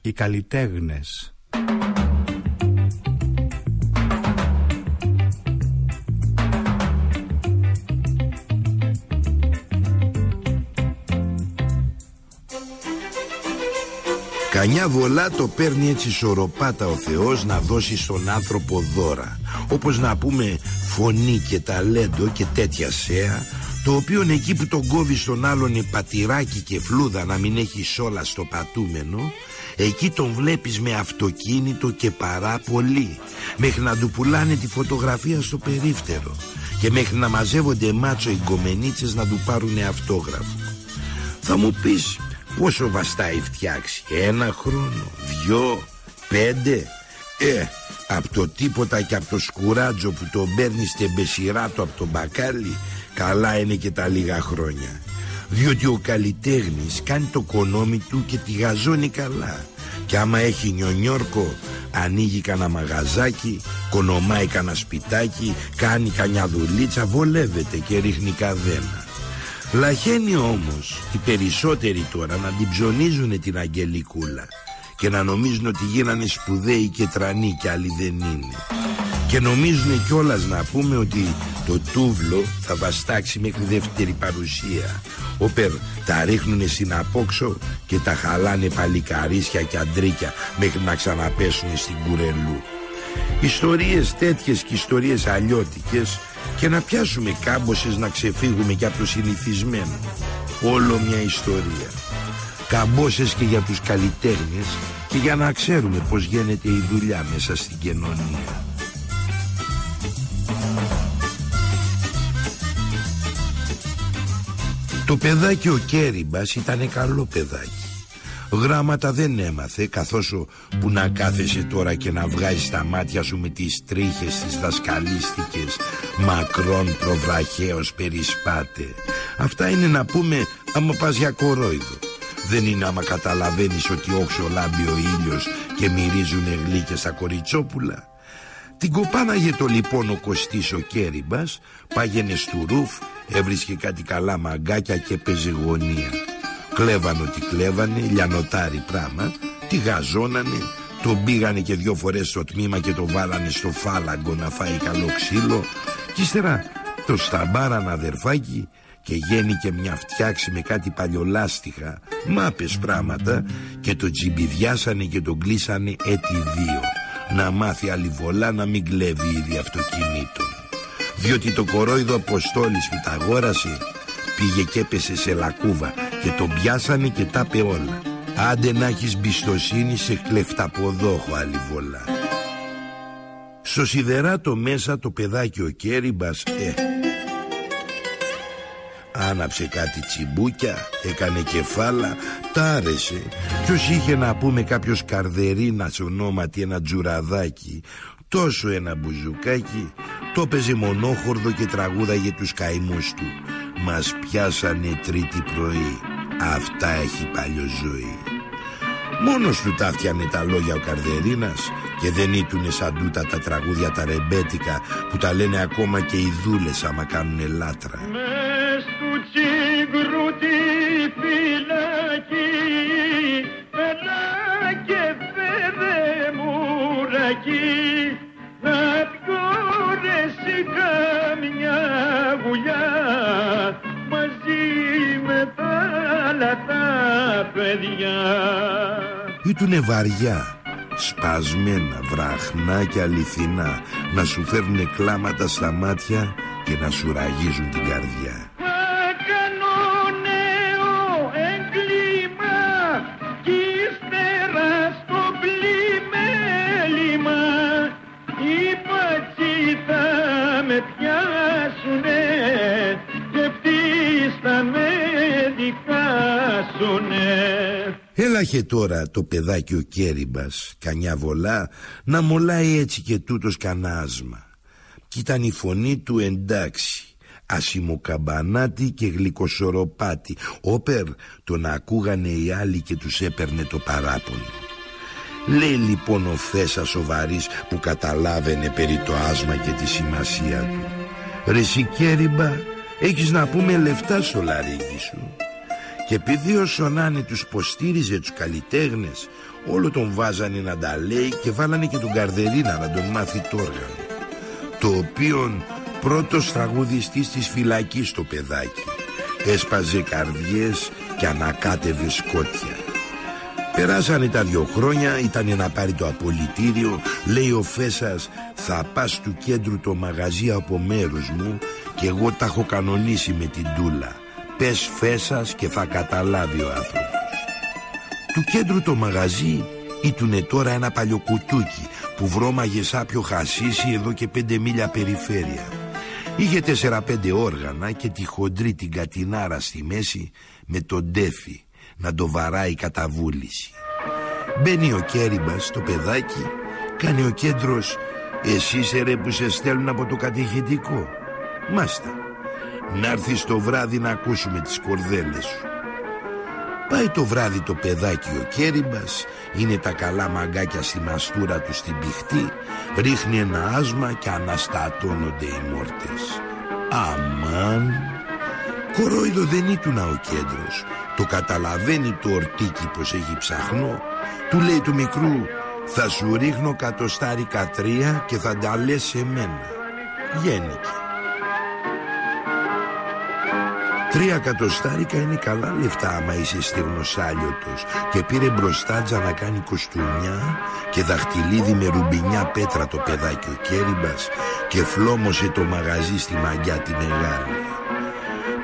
οι καλλιτέχνες. Κανιά βολά το παίρνει έτσι σωροπάτα ο Θεός να δώσει στον άνθρωπο δώρα Όπως να πούμε φωνή και ταλέντο και τέτοια σέα Το οποίο εκεί που τον κόβει στον άλλον πατηράκι και φλούδα να μην έχει όλα στο πατούμενο Εκεί τον βλέπεις με αυτοκίνητο και παρά πολύ Μέχρι να του πουλάνε τη φωτογραφία στο περίφτερο Και μέχρι να μαζεύονται μάτσο οι γκομενίτσες να του πάρουν αυτόγραφο. Θα μου πεις Πόσο βαστάει φτιάξει; Ένα χρόνο, δυο, πέντε; Ε, από το τίποτα και από το σκουράτζο που τον παίρνεις στεμπεσιράτο από τον μπακάλι Καλά είναι και τα λίγα χρόνια Διότι ο καλλιτέχνης κάνει το κονόμι του και τη γαζώνει καλά Και άμα έχει νιονιόρκο ανοίγει κανένα μαγαζάκι Κονομάει κανένα σπιτάκι Κάνει κανιά δουλίτσα Βολεύεται και ρίχνει καδένα Λαχαίνει όμως οι περισσότεροι τώρα να την ψωνίζουν την Αγγελικούλα και να νομίζουν ότι γίνανε σπουδαίοι και τρανοί και άλλοι δεν είναι. Και νομίζουν κιόλας να πούμε ότι το τούβλο θα βαστάξει μέχρι δεύτερη παρουσία. Όπερ τα ρίχνουνε στην απόξω και τα χαλάνε παλικαρίσια και αντρίκια μέχρι να ξαναπέσουν στην κουρελού. Ιστορίες τέτοιες και ιστορίες αλλιώτικες και να πιάσουμε κάμποσες να ξεφύγουμε και από το συνηθισμένο. Όλο μια ιστορία. Καμπόσες και για τους καλλιτέχνες και για να ξέρουμε πως γίνεται η δουλειά μέσα στην κοινωνία. Το παιδάκι ο Κέριμπας ήταν καλό παιδάκι. Γράμματα δεν έμαθε καθώς που να κάθεσαι τώρα και να βγάζεις τα μάτια σου με τις τρίχες τις δασκαλίστικες μακρόν προβραχαίος περισπάτε. Αυτά είναι να πούμε άμα πας για κορόιδο. Δεν είναι άμα καταλαβαίνεις ότι όξο λάμπει ο ήλιος και μυρίζουν γλύκες στα κοριτσόπουλα. Την κοπάναγε το λοιπόν ο Κωστής ο Κέριμπας, πάγαινε στο ρούφ, έβρισκε κάτι καλά μαγκάκια και παίζε γωνία. Κλέβαν ότι κλέβανε, λιανοτάρι πράμα, τη γαζώνανε, τον πήγανε και δυο φορές στο τμήμα και το βάλανε στο φάλαγκο να φάει καλό ξύλο κι ύστερα το σταμπάραν αδερφάκι και γέννηκε μια φτιάξη με κάτι παλιολάστιχα, μάπες πράματα και το τσιμπιδιάσανε και τον κλείσανε έτη δύο να μάθει αλιβολά να μην κλέβει ήδη αυτοκινήτων διότι το κορόιδο Αποστόλης που τα αγόρασε πήγε και έπεσε σε λακκούβα και τον πιάσανε και τα όλα. Άντε να έχεις μπιστοσύνη σε κλεφταποδόχο βολά. Στο σιδεράτο μέσα το παιδάκι ο Κέριμπας ε, Άναψε κάτι τσιμπούκια, έκανε κεφάλα, τα άρεσε. Ποιος είχε να πούμε κάποιος καρδερίνας ονόματι ένα τζουραδάκι Τόσο ένα μπουζουκάκι Το έπαιζε μονόχορδο και τραγούδαγε τους καημούς του. Μας πιάσανε τρίτη πρωί Αυτά έχει παλιό Μόνος του τα τα λόγια ο Καρδερίνας Και δεν ήτουνε σαν τούτα τα τραγούδια τα ρεμπέτικα Που τα λένε ακόμα και οι δούλες άμα κάνουνε λάτρα τα παιδιά. Ήτουνε βαριά Σπασμένα, βραχνά και αληθινά Να σου φέρνουν κλάματα στα μάτια Και να σου ραγίζουν την καρδιά Έλαχε τώρα το παιδάκι ο Κέριμπας Κανιά βολά Να μολάει έτσι και τούτος κανάσμα Κι ήταν η φωνή του εντάξει Ασημοκαμπανάτη και γλυκοσοροπάτη Όπερ τον ακούγανε οι άλλοι και τους έπαιρνε το παράπονο. Λέει λοιπόν ο Θέσας σοβαρής που καταλάβαινε περί το άσμα και τη σημασία του. Ρε Κέριμπα έχεις να πούμε λεφτά στο λαρίκι σου και επειδή ο Σονάνη τους ποστήριζε τους καλλιτέχνες Όλο τον βάζανε να τα λέει και βάλανε και τον Καρδερίνα να τον μάθει το όργανο Το οποίον πρώτος τραγουδιστής της φυλακής το παιδάκι. Έσπαζε καρδιές και ανακάτευε σκότια. Περάσανε τα δυο χρόνια, ήταν να πάρει το απολυτήριο Λέει ο Φέσας θα πας του κέντρου το μαγαζί από μέρους μου Και εγώ τα έχω κανονίσει με την τούλα Πες Φέσας και θα καταλάβει ο άνθρωπος Του κέντρου το μαγαζί ήτουνε τώρα ένα παλιό κουτούκι Που βρώμαγε σάπιο χασίσι εδώ και πέντε μίλια περιφέρεια Είχε τέσσερα-πέντε όργανα και τη χοντρή την κατινάρα στη μέση με τον τέφι να το βαράει κατά βούληση. Μπαίνει ο Κέριμπας το παιδάκι, κάνει ο κέντρος «Εσύ ρε που σε στέλνουν από το κατηχητικό». Μάστα, να έρθεις το βράδυ να ακούσουμε τις κορδέλες σου. Πάει το βράδυ το παιδάκι ο Κέριμπας Είναι τα καλά μαγκάκια στη μαστούρα του στην πηχτή Ρίχνει ένα άσμα και αναστατώνονται οι μόρτες. Αμάν. Κορόιδο δεν ήτουν ο κέντρος. Το καταλαβαίνει το ορτίκι πως έχει ψαχνό. Του λέει του μικρού Θα σου ρίχνω κατοστάρικα τρία και θα τα λες σε μένα Γέννηκε Τρία κατοστάρικα είναι καλά λεφτά άμα είσαι στεγνοσάλιωτος Και πήρε μπροστάτζα να κάνει κοστούμια Και δαχτυλίδι με ρουμπινιά πέτρα το παιδάκι ο Κέριμπας Και φλόμωσε το μαγαζί στη μαγιά τη μεγάλη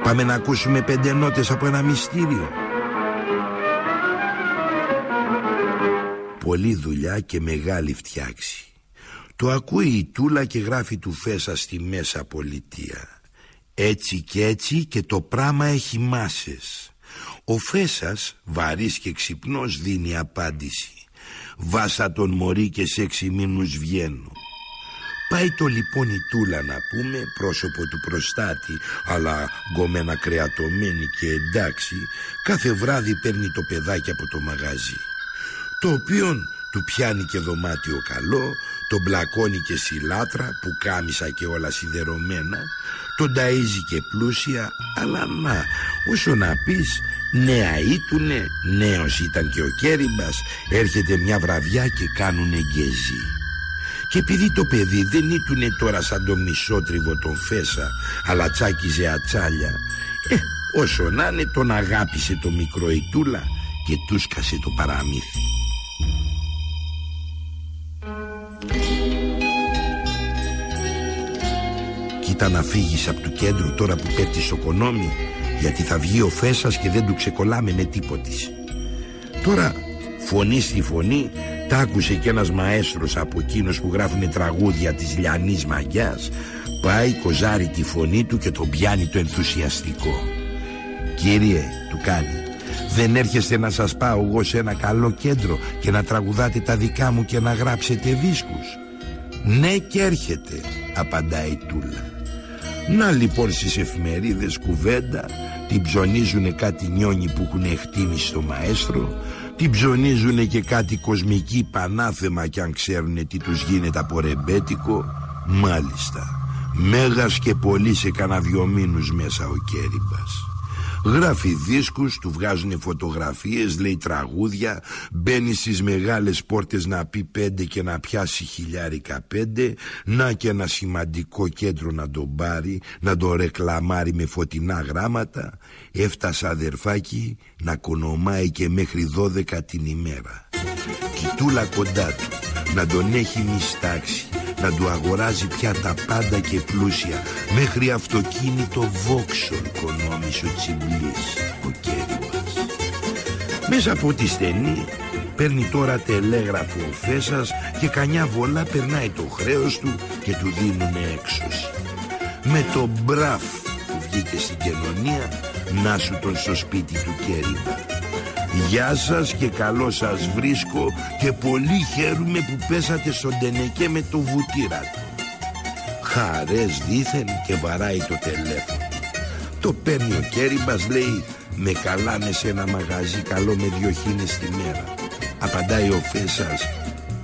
Πάμε να ακούσουμε πέντε νότες από ένα μυστήριο. Πολύ δουλειά και μεγάλη φτιάξη. Το ακούει η Τούλα και γράφει του Φέσα στη Μέσα Πολιτεία έτσι και έτσι και το πράμα έχει μάσες. Ο Φέσας βαρύς και ξυπνός δίνει απάντηση. Βάσα τον μωρί και σε έξι μήνους βγαίνω Πάει το λοιπόν η Τούλα να πούμε πρόσωπο του προστάτη αλλά γκομένα κρεατωμένη και εντάξει κάθε βράδυ παίρνει το παιδάκι από το μαγαζί το οποίον του πιάνει και δωμάτιο καλό τον μπλακώνει και σιλάτρα που κάμισα και όλα σιδερωμένα τον ταΐζει και πλούσια αλλά να όσο να πεις νέα ήτουνε νέος ήταν και ο Κέριμπας έρχεται μια βραδιά και κάνουνε γκέζι. Και επειδή το παιδί δεν ήτουνε τώρα σαν το μισότριβο τον Φέσα αλλά τσάκιζε ατσάλια ε, όσο να είναι τον αγάπησε το μικρό Ιτούλα και τούσκασε το παραμύθι Κοίτα να φύγεις από του κέντρου τώρα που πέφτεις στο κονόμι γιατί θα βγει ο Φέσας και δεν του ξεκολλάμε με τίποτης. Τώρα φωνή στη φωνή τ' άκουσε κι ένας μαέστρος από εκείνους που γράφουν τραγούδια της λιανής μαγιάς πάει κοζάρει τη φωνή του και τον πιάνει το ενθουσιαστικό. Κύριε, του κάνει, δεν έρχεστε να σας πάω εγώ σε ένα καλό κέντρο και να τραγουδάτε τα δικά μου και να γράψετε δίσκους. Ναι και έρχεται, απαντάει η Τούλα. Να λοιπόν στις εφημερίδες κουβέντα Την ψωνίζουνε κάτι νιόνι που έχουν εκτίμηση στο μαέστρο Την ψωνίζουνε και κάτι κοσμική πανάθεμα Κι αν ξέρουνε τι τους γίνεται από ρεμπέτικο Μάλιστα. Μέγας και πολύ σε κανένα δυο μήνους μέσα ο Κέριμπας Γράφει δίσκους, του βγάζουν φωτογραφίες, λέει τραγούδια Μπαίνει στις μεγάλες πόρτες να πει πέντε και να πιάσει χιλιάρικα πέντε Να και ένα σημαντικό κέντρο να τον πάρει Να τον ρεκλαμάρει με φωτεινά γράμματα. Έφτασα αδερφάκι να κονομάει και μέχρι δώδεκα την ημέρα. Κοιτούλα κοντά του να τον έχει μιστάξει να του αγοράζει πια τα πάντα και πλούσια. Μέχρι αυτοκίνητο Vauxhall κονόμησε ο Τσιμπλής ο Κέρυμπας μέσα από τη στενή παίρνει τώρα τελέγραφο ο Φέσας και κανιά βολά περνάει το χρέος του και του δίνουνε έξωση. Με το μπραφ που βγήκε στην κοινωνία να σου τον στο σπίτι του Κέρυμπα Γεια σας και καλό σας βρίσκω και πολύ χαίρομαι που πέσατε στον τενεκέ με το βουτήρα του. Χαρές δήθεν και βαράει το τηλέφωνο. Το παίρνει ο Κέριμπας λέει με καλάνε σε ένα μαγαζί καλό με δυο χίνες τη μέρα. Απαντάει ο Φέσας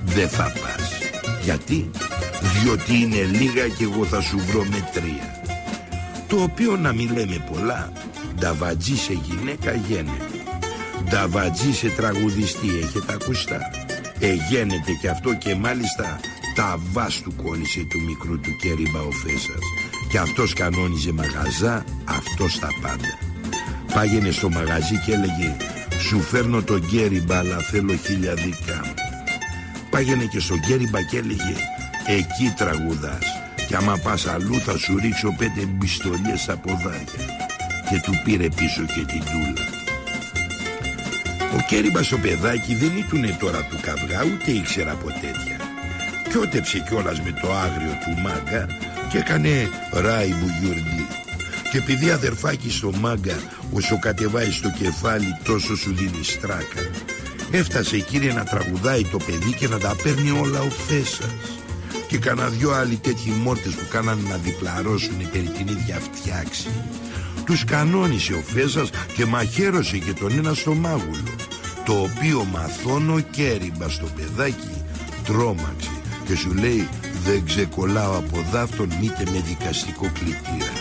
δεν θα πας. Γιατί; Διότι είναι λίγα και εγώ θα σου βρω με τρία. Το οποίο να μην λέμε πολλά, νταβατζή σε γυναίκα γένεται. Νταβατζή σε τραγουδιστή έχετε ακουστά Εγένεται και αυτό και μάλιστα τα βάς του κόλλησε του μικρού του Κέριμπα ο Φέσας Και αυτός κανόνιζε μαγαζά, αυτός τα πάντα. Πάγαινε στο μαγαζί και έλεγε Σου φέρνω τον Κέριμπα αλλά θέλω χίλια δικά μου Πάγαινε και στον Κέριμπα και έλεγε Εκεί τραγουδάς. Και άμα πας αλλού θα σου ρίξω πέντε μπιστολιές στα ποδάρια Και του πήρε πίσω και την τούλα ο Κέριμπας ο παιδάκι δεν ήτουνε τώρα του καυγά ούτε ήξερα από τέτοια. Κιότεψε κιόλας με το άγριο του μάγκα και έκανε ράι μπουγιουρντή και επειδή αδερφάκι στο μάγκα όσο κατεβάει στο κεφάλι τόσο σου δίνει στράκα. Έφτασε κύριε να τραγουδάει το παιδί και να τα παίρνει όλα ο Φέσας Και κανένα δυο άλλοι τέτοιοι μόρτες που κάνανε να διπλαρώσουν περί την ίδια φτιάξη Τους κανόνισε ο Φέσας και μαχαίρωσε και τον ένα στο μάγουλο Το οποίο μαθώνω κέριμπα στο παιδάκι τρόμαξε Και σου λέει δεν ξεκολλάω από δάφτον μήτε με δικαστικό κλητήρα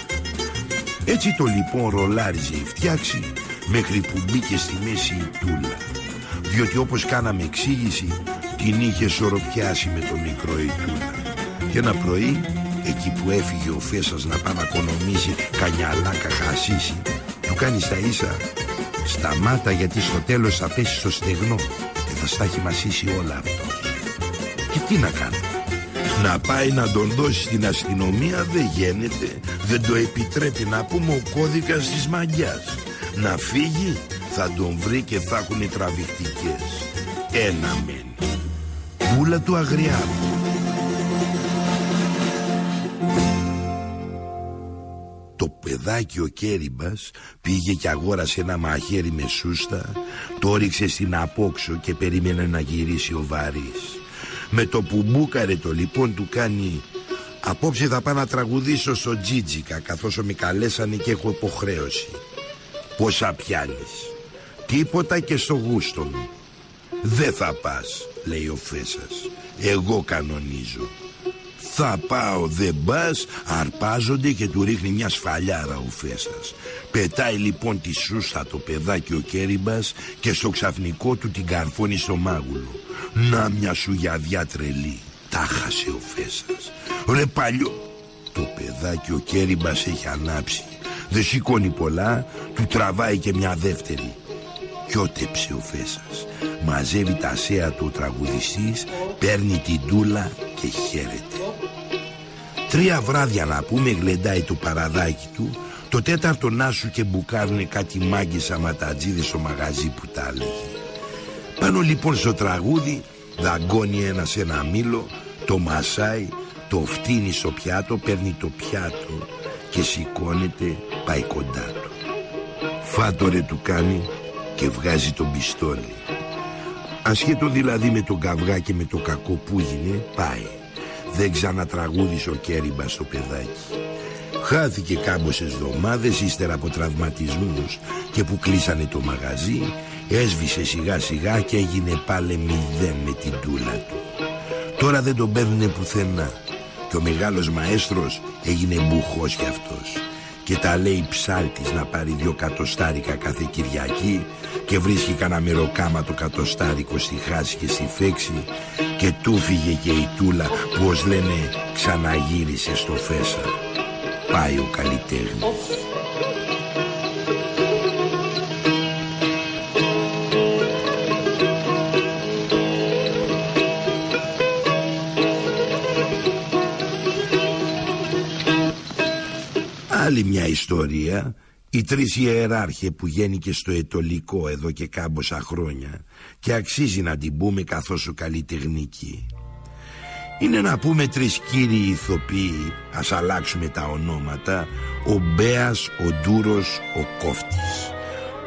Έτσι το λοιπόν ρολάριζε η φτιάξη μέχρι που μπήκε στη μέση η τούλα. Διότι όπως κάναμε εξήγηση την είχε σοροπιάσει με το μικρό Ιτούνα και ένα πρωί εκεί που έφυγε ο Φέσας να πάει να οικονομήσει κανιαλάκα χασίσει του κάνει στα ίσα. Σταμάτα γιατί στο τέλος θα πέσει στο στεγνό. Και θα στα έχει μασίσει όλα αυτός. Και τι να κάνει. Να πάει να τον δώσει στην αστυνομία δεν γίνεται. Δεν το επιτρέπει να πούμε ο κώδικας της μαγιάς. Να φύγει θα τον βρει και θα έχουν τραβηχτικές. Ένα μένει Πούλα του Αγριάδου Το παιδάκι ο Κέριμπας πήγε και αγόρασε ένα μαχαίρι με σούστα Το ρίξε στην απόξω και περίμενε να γυρίσει ο Βαρύς. Με το που μπούκαρε το λοιπόν του κάνει Απόψε θα πάω να τραγουδήσω στο Τζίτζικα Καθώς με καλέσανε και έχω υποχρέωση Πόσα πιάνεις; Τίποτα και στο γούστο μου Δεν θα πας λέει ο Φέσας. Εγώ κανονίζω θα πάω δεν πας Αρπάζονται και του ρίχνει μια σφαλιάρα ο Φέσας Πετάει λοιπόν τη σούστα το παιδάκι ο Κέριμπας Και στο ξαφνικό του την καρφώνει στο μάγουλο. Να μια σουγιαδιά τρελή. Τα χάσε ο Φέσας Ρε παλιό. Το παιδάκι ο Κέριμπας έχει ανάψει. Δεν σηκώνει πολλά Του τραβάει και μια δεύτερη. Κιότεψε ο Φέσας Μαζεύει τα σέα του ο τραγουδιστής Παίρνει την τούλα και χαίρεται Τρία βράδια να πούμε γλεντάει το παραδάκι του Το τέταρτο νάσου και μπουκάρουνε κάτι μάγκες αματατζίδες στο μαγαζί που τα έλεγε Πάνω λοιπόν στο τραγούδι Δαγκώνει ένας ένα μήλο Το μασάει Το φτύνει στο πιάτο Παίρνει το πιάτο Και σηκώνεται πάει κοντά του. Φάτορε του κάνει και βγάζει τον πιστόλι. Ασχέτω δηλαδή με τον καυγά και με το κακό που έγινε Πάει Δεν ξανατραγούδησε ο Κέριμπα στο παιδάκι. Χάθηκε κάμποσες εβδομάδες ύστερα από τραυματισμούς Και που κλείσανε το μαγαζί Έσβησε σιγά σιγά και έγινε πάλι μηδέν με την τούλα του. Τώρα δεν τον παίρνουνε πουθενά Και ο μεγάλος μαέστρος έγινε μπουχός κι αυτός και τα λέει ψάλτης να πάρει δυο κατοστάρικα κάθε Κυριακή και βρίσκει κανένα μεροκάμα το κατοστάρικο στη χάση και στη φέξη και του φύγε και η τούλα που ως λένε ξαναγύρισε στο Φέσα. Πάει ο καλλιτέχνης. Άλλη μια ιστορία οι τρεις ιεράρχε που γέννηκε στο ετολικό εδώ και κάμποσα χρόνια και αξίζει να την πούμε καθώς ο καλλιτεχνική. Είναι να πούμε τρεις κύριοι ηθοποιοί, ας αλλάξουμε τα ονόματα, ο Μπέας, ο Ντούρος, ο Κόφτης.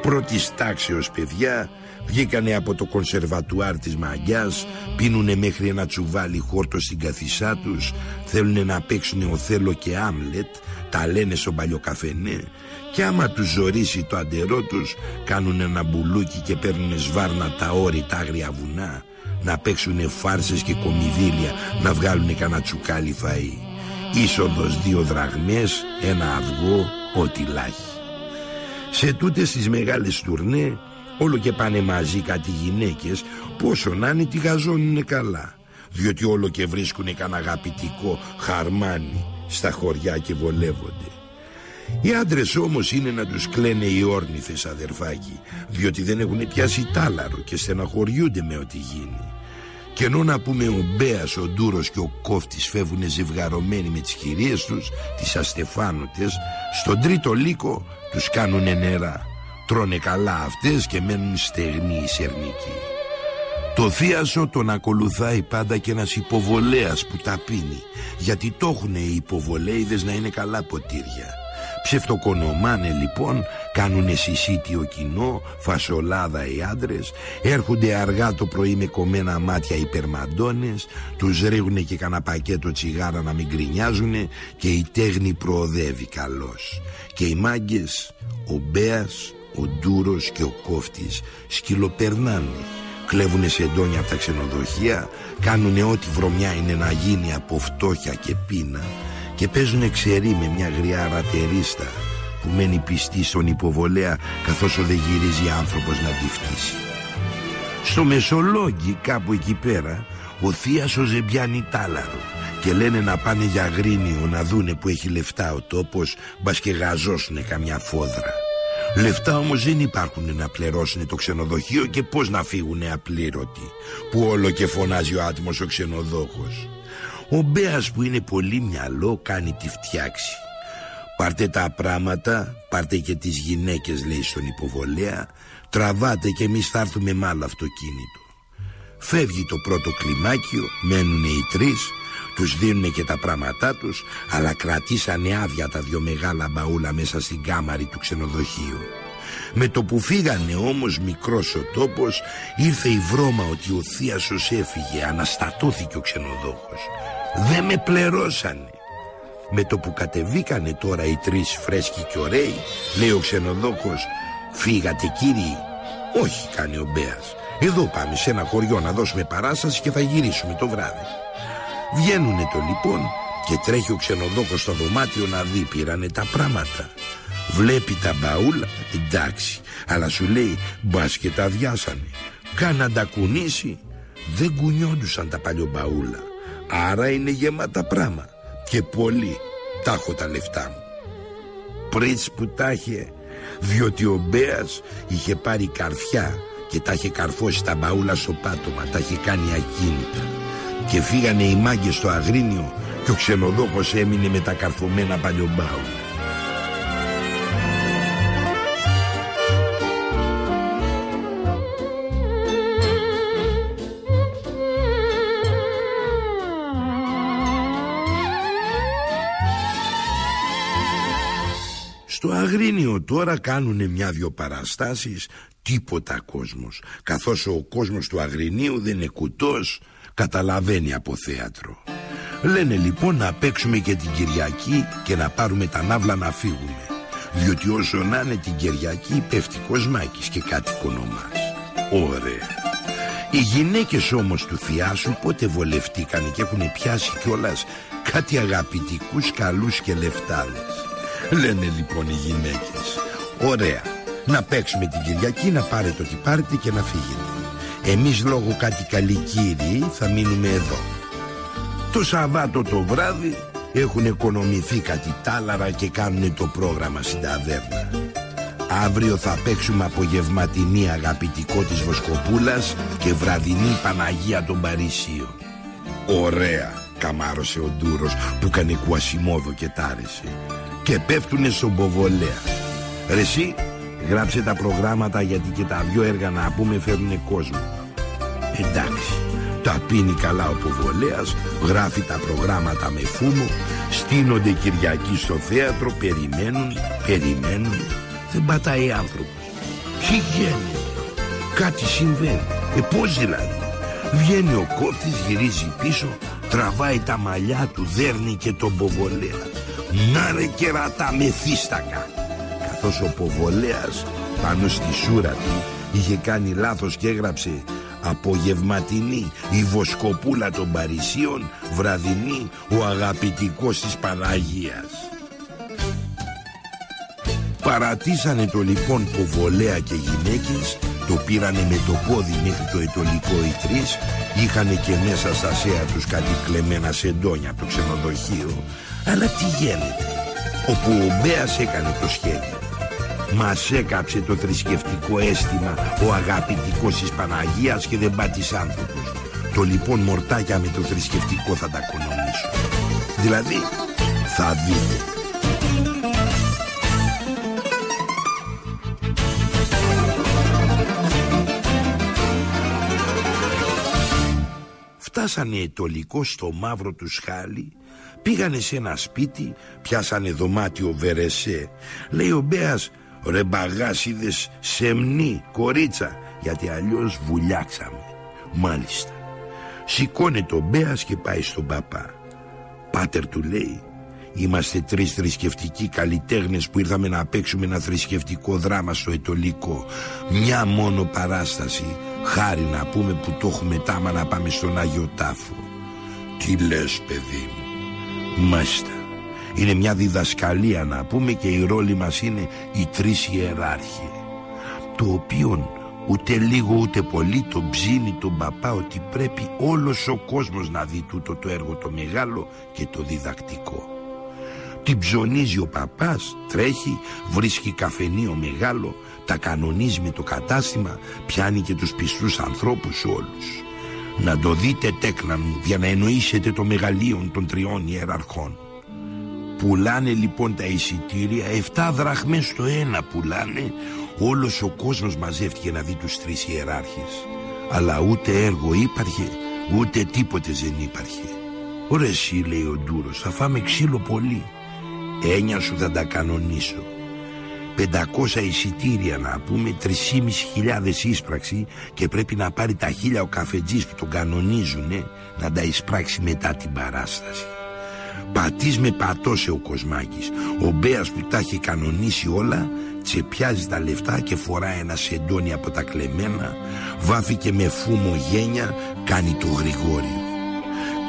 Πρώτης τάξεως παιδιά βγήκανε από το κονσερβατουάρ της Μαγκιάς, πίνουνε μέχρι ένα τσουβάλι χόρτο στην καθισά τους, θέλουνε να παίξουν ο Θέλο και Άμλετ, τα λένε στον παλιοκαφενέ και άμα τους ζορίσει το αντερό τους κάνουν ένα μπουλούκι και παίρνουν σβάρνα τα όρη τα άγρια βουνά να παίξουν φάρσες και κομιδίλια να βγάλουν κανένα τσουκάλι φαΐ. Είσοδος δύο δραγμές, ένα αυγό, ό,τι λάχει. Σε τούτες τις μεγάλες τουρνέ Όλο και πάνε μαζί κάτι γυναίκες Πόσο να είναι τη γαζώνουνε καλά. Διότι όλο και βρίσκουνε κανένα αγαπητικό χαρμάνι Στα χωριά και βολεύονται. Οι άντρες όμως είναι να τους κλαίνε οι όρνηθες αδερφάκι Διότι δεν έχουν πιάσει τάλαρο και στεναχωριούνται με ό,τι γίνει. Και ενώ να πούμε ο Μπέας, ο Ντούρος και ο Κόφτης φεύγουν ζευγαρωμένοι με τις κυρίες τους, τις αστεφάνωτες, στον τρίτο λύκο τους κάνουνε νερά. Τρώνε καλά αυτές και μένουν στεγνοί οι σερνικοί. Το θίασο τον ακολουθάει πάντα και ένας υποβολέας που τα πίνει, γιατί το έχουν οι υποβολέιδες να είναι καλά ποτήρια. Ψευτοκονομάνε λοιπόν, κάνουνε συσίτιο κοινό, φασολάδα οι άντρες, έρχονται αργά το πρωί με κομμένα μάτια υπερμαντώνες, τους ρίχουνε και κανένα πακέτο τσιγάρα να μην γκρινιάζουνε και η τέχνη προοδεύει καλώς. Και οι μάγκες, ο Μπέας, ο Ντούρος και ο Κόφτης σκυλοπερνάνε. Κλέβουνε σεντόνια από τα ξενοδοχεία, κάνουνε ό,τι βρωμιά είναι να γίνει από φτώχεια και πείνα και παίζουν εξαιρεί με μια γριά ρατερίστα που μένει πιστή στον υποβολέα καθώς δεν γυρίζει άνθρωπος να τη φτύσει. Στο Μεσολόγγι κάπου εκεί πέρα ο Θείασος δεν πιάνει τάλαρο και λένε να πάνε για γρίνιο να δούνε που έχει λεφτά ο τόπος μπας και γαζώσουνε καμιά φόδρα. Λεφτά όμως δεν υπάρχουν να πληρώσουν το ξενοδοχείο και πώς να φύγουν απλήρωτοι που όλο και φωνάζει ο άτιμος ο ξενοδόχος. Ο Μπέας που είναι πολύ μυαλό κάνει τη φτιάξη. Πάρτε τα πράματα, πάρτε και τις γυναίκες λέει στον υποβολέα. Τραβάτε και εμείς θα έρθουμε με άλλο αυτοκίνητο Φεύγει το πρώτο κλιμάκιο, μένουν οι τρεις Τους δίνουν και τα πράγματά τους Αλλά κρατήσανε άδεια τα δυο μεγάλα μπαούλα μέσα στην κάμαρη του ξενοδοχείου. Με το που φύγανε όμως μικρός ο τόπος Ήρθε η βρώμα ότι ο Θίασος έφυγε Αναστατώθηκε ο ξενοδόχος. Δεν με πληρώσανε. Με το που κατεβήκανε τώρα οι τρεις φρέσκοι και ωραίοι Λέει ο ξενοδόχος Φύγατε κύριοι Όχι κάνει ο Μπέας. Εδώ πάμε σε ένα χωριό να δώσουμε παράσταση Και θα γυρίσουμε το βράδυ Βγαίνουνε το λοιπόν Και τρέχει ο ξενοδόχος στο δωμάτιο να δει Πήρανε τα πράγματα. Βλέπει τα μπαούλα, εντάξει Αλλά σου λέει μπας και τα διάσανε Κάνα τα κουνήσει. Δεν κουνιόντουσαν τα παλιομπαούλα. Άρα είναι γεμάτα πράμα. Και πολύ. Τα έχω τα λεφτά μου. Πρίτς που τα είχε Διότι ο Μπέας είχε πάρει καρφιά Και τα είχε καρφώσει τα μπαούλα στο πάτωμα. Τα είχε κάνει ακίνητα Και φύγανε οι μάγκες στο αγρίνιο Και ο ξενοδόχος έμεινε με τα καρφωμένα παλιομπάουλα Στο Αγρίνιο τώρα κάνουνε μια-δυο παραστάσεις Τίποτα κόσμος. Καθώς ο κόσμος του Αγρινίου δεν είναι κουτός Καταλαβαίνει από θέατρο. Λένε λοιπόν να παίξουμε και την Κυριακή Και να πάρουμε τα ναύλα να φύγουμε. Διότι όσο να είναι την Κυριακή Πέφτει κοσμάκης και κάτι κονομάς. Ωραία. Οι γυναίκες όμως του Θιάσου Πότε βολευτήκανε και έχουν πιάσει κιόλας Κάτι αγαπητικούς καλούς και λεφτάδες Λένε λοιπόν οι γυναίκες Ωραία Να παίξουμε την Κυριακή Να πάρετε ό,τι πάρετε και να φύγετε Εμείς λόγω κάτι καλή κύριοι Θα μείνουμε εδώ. Το Σαββάτο το βράδυ Έχουν οικονομηθεί κάτι τάλαρα Και κάνουν το πρόγραμμα στην ταβέρνα Αύριο θα παίξουμε απογευματινή αγαπητικό της Βοσκοπούλας Και βραδινή Παναγία των Παρισίων. Ωραία καμάρωσε ο Ντούρος που κάνει κουασιμόδο και τάρεσε. Και πέφτουνε στον Ποβολέα. Ρε εσύ, γράψε τα προγράμματα γιατί και τα δυο έργα να πούμε φέρνουνε κόσμο. Εντάξει, τα πίνει καλά ο Ποβολέας, γράφει τα προγράμματα με φούμο, στείνονται Κυριακή στο θέατρο, περιμένουν, περιμένουν, δεν πατάει άνθρωπος. Τι γίνεται, κάτι συμβαίνει, ε πώς δηλαδή; Βγαίνει ο κόφτης, γυρίζει πίσω, τραβάει τα μαλλιά του, δέρνει και τον Ποβολέα. Να ρε κερατά μεθύστακα Καθώς ο Ποβολέας. Πάνω στη σούρα του είχε κάνει λάθος και έγραψε Απογευματινή η βοσκοπούλα των Παρισίων Βραδινή ο αγαπητικός της Παναγίας Παρατήσανε το λοιπόν Ποβολέα και γυναίκες Το πήρανε με το πόδι μέχρι το ετολικό οι τρεις Είχανε και μέσα στα σέα τους κάτι κλεμμένα σεντόνια από το ξενοδοχείο. Αλλά τι γίνεται Όπου ο Μπέας έκανε το σχέδιο μας έκαψε το θρησκευτικό αίσθημα ο αγαπητικός της Παναγίας και δεν πάτης άνθρωπος. Το λοιπόν μορτάκια με το θρησκευτικό θα τα κονομήσω. Δηλαδή θα δείτε. Φτάσανε ετολικό στο μαύρο του σχάλι Πήγανε σε ένα σπίτι Πιάσανε δωμάτιο βερεσέ Λέει ο Μπέας Ρε μπαγάσιδες σεμνή κορίτσα Γιατί αλλιώς βουλιάξαμε. Μάλιστα. Σηκώνε τον Μπέας και πάει στον παπά. Πάτερ του λέει Είμαστε τρεις θρησκευτικοί καλλιτέχνες που ήρθαμε να παίξουμε ένα θρησκευτικό δράμα στο Ετωλικό. Μια μόνο παράσταση. Χάρη να πούμε που το έχουμε τάμα να πάμε στον Άγιο Τάφο Τι λες παιδί μου. Μάλιστα είναι μια διδασκαλία να πούμε και η ρόλη μας είναι οι τρεις ιεράρχοι Το οποίο ούτε λίγο ούτε πολύ τον ψήνει τον παπά ότι πρέπει όλος ο κόσμος να δει τούτο το έργο το μεγάλο και το διδακτικό την ψωνίζει ο παπάς, τρέχει, βρίσκει καφενείο μεγάλο, τα κανονίζει με το κατάστημα, πιάνει και τους πιστούς ανθρώπους όλους. Να το δείτε τέκνα μου για να εννοήσετε το μεγαλείο των τριών ιεραρχών. Πουλάνε λοιπόν τα εισιτήρια, 7 δραχμές το ένα πουλάνε, όλος ο κόσμος μαζεύτηκε να δει τους τρεις ιεράρχες. Αλλά ούτε έργο υπάρχε, ούτε τίποτε δεν υπάρχε. Ωραία εσύ λέει ο Ντούρος, θα φάμε ξύλο πολύ. Έννοια σου θα τα κανονίσω 500 εισιτήρια να πούμε 3.500 ίσπραξη και πρέπει να πάρει τα χίλια ο καφετζής που τον κανονίζουνε να τα εισπράξει μετά την παράσταση Πατής με πατώσε ο Κοσμάκης. Ο Μπέας που τα έχει κανονίσει όλα Τσεπιάζει τα λεφτά και φοράει ένα σεντόνι από τα κλεμμένα Βάφει με φούμο γένια Κάνει το Γρηγόριο.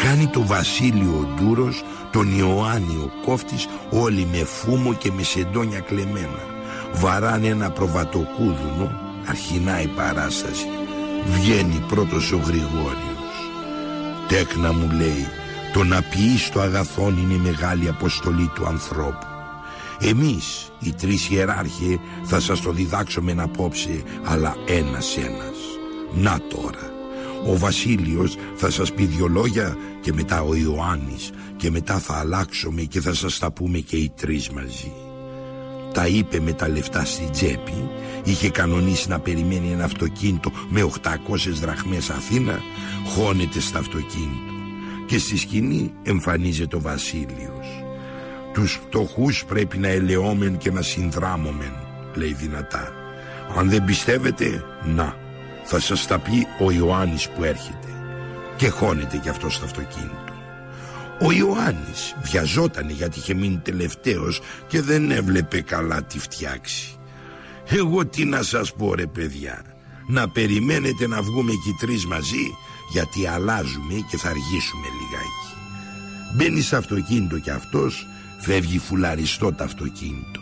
Κάνει το Βασίλειο Ντούρος τον Ιωάννη ο κόφτης όλοι με φούμο και με σεντόνια κλεμμένα. Βαράνε ένα προβατοκούδουνο αρχινά η παράσταση. Βγαίνει πρώτος ο Γρηγόριος. Τέκνα μου λέει το να ποιείς το αγαθόν είναι μεγάλη αποστολή του ανθρώπου. Εμείς οι τρεις ιεράρχοι θα σας το διδάξουμε απόψε αλλά ένας ένας. Να τώρα. Ο Βασίλειος θα σας πει δυο λόγια και μετά ο Ιωάννης και μετά θα αλλάξουμε και θα σας τα πούμε και οι τρεις μαζί. Τα είπε με τα λεφτά στην τσέπη, είχε κανονίσει να περιμένει ένα αυτοκίνητο με 800 δραχμές Αθήνα, χώνεται στα αυτοκίνητο και στη σκηνή εμφανίζεται ο Βασίλειος. Τους φτωχούς πρέπει να ελαιόμεν και να συνδράμωμεν, λέει δυνατά. Αν δεν πιστεύετε, να, θα σας τα πει ο Ιωάννης που έρχεται. Και χώνεται κι αυτός στο αυτοκίνητο. Ο Ιωάννης βιαζότανε γιατί είχε μείνει τελευταίος και δεν έβλεπε καλά τη φτιάξει. Εγώ τι να σας πω ρε παιδιά, να περιμένετε να βγούμε κι τρεις μαζί γιατί αλλάζουμε και θα αργήσουμε λιγάκι. Μπαίνει στο αυτοκίνητο κι αυτός, φεύγει φουλαριστό το αυτοκίνητο.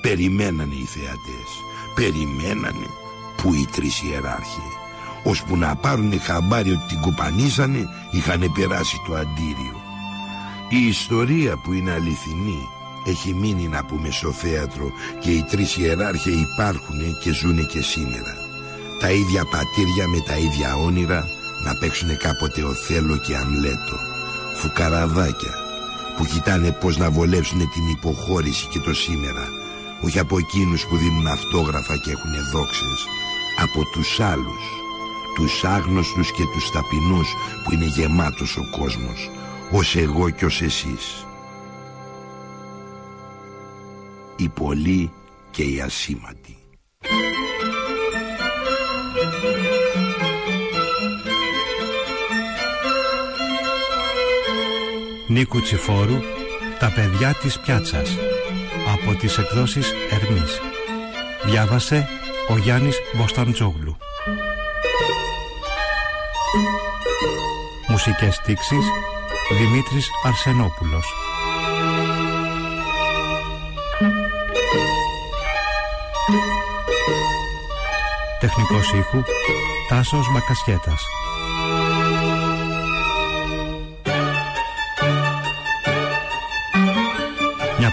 Περιμένανε οι θεατές, περιμένανε που οι τρεις ιεράρχοι. Ώσπου να πάρουν χαμπάρι ότι την κοπανίσανε, είχαν περάσει το αντίριο. Η ιστορία που είναι αληθινή έχει μείνει να πούμε στο θέατρο και οι τρεις ιεράρχοι υπάρχουν και ζουνε και σήμερα. Τα ίδια πατήρια με τα ίδια όνειρα να παίξουν κάποτε ο Θέλο και Αμλέτο. Φουκαραδάκια που κοιτάνε πως να βολέψουν την υποχώρηση και το σήμερα. Όχι από εκείνους που δίνουν αυτόγραφα και έχουν δόξες. Από τους άλλους. Τους άγνωστους και τους ταπεινούς που είναι γεμάτος ο κόσμος ως εγώ κι ως εσείς. Οι πολλοί και οι ασήμαντοι. Νίκου Τσιφόρου «Τα παιδιά της πιάτσας» από τις εκδόσεις Ερμής. Διάβασε ο Γιάννης Μποσταντζόγλου. Μουσικές τήξεις Δημήτρης Αρσενόπουλος Τεχνικός ήχου Τάσος Μακασχέτας